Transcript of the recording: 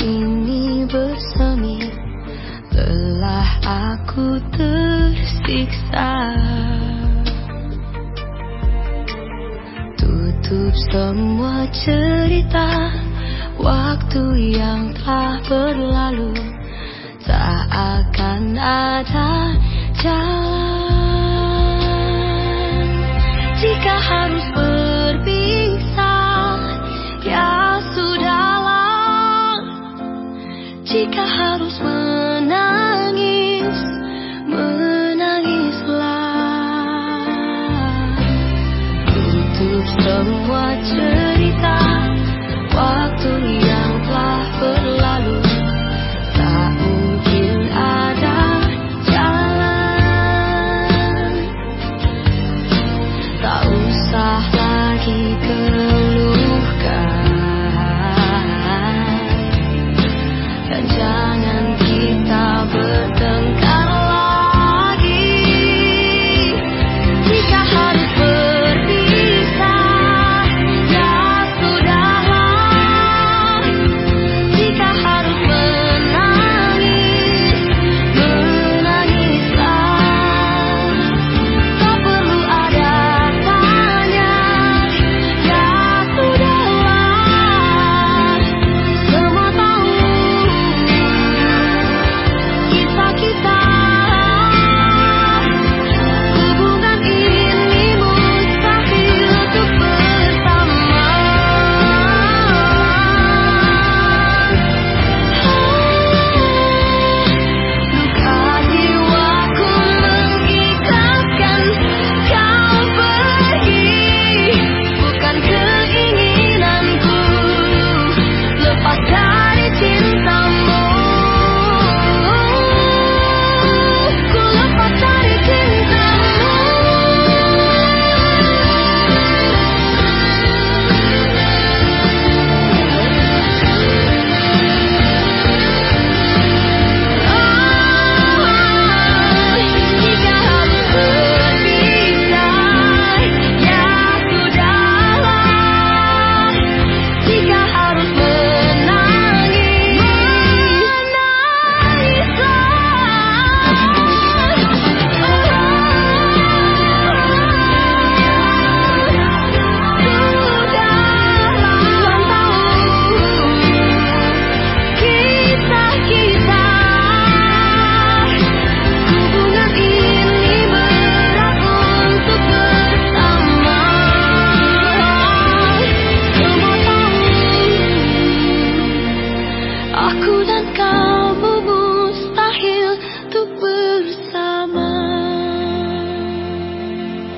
ini bersemi. Telah aku tersiksa. Tutup semua cerita. Waktu yang telah berlalu. Tak akan ada jalan harus menangis Menangislah. Tutup semua cerita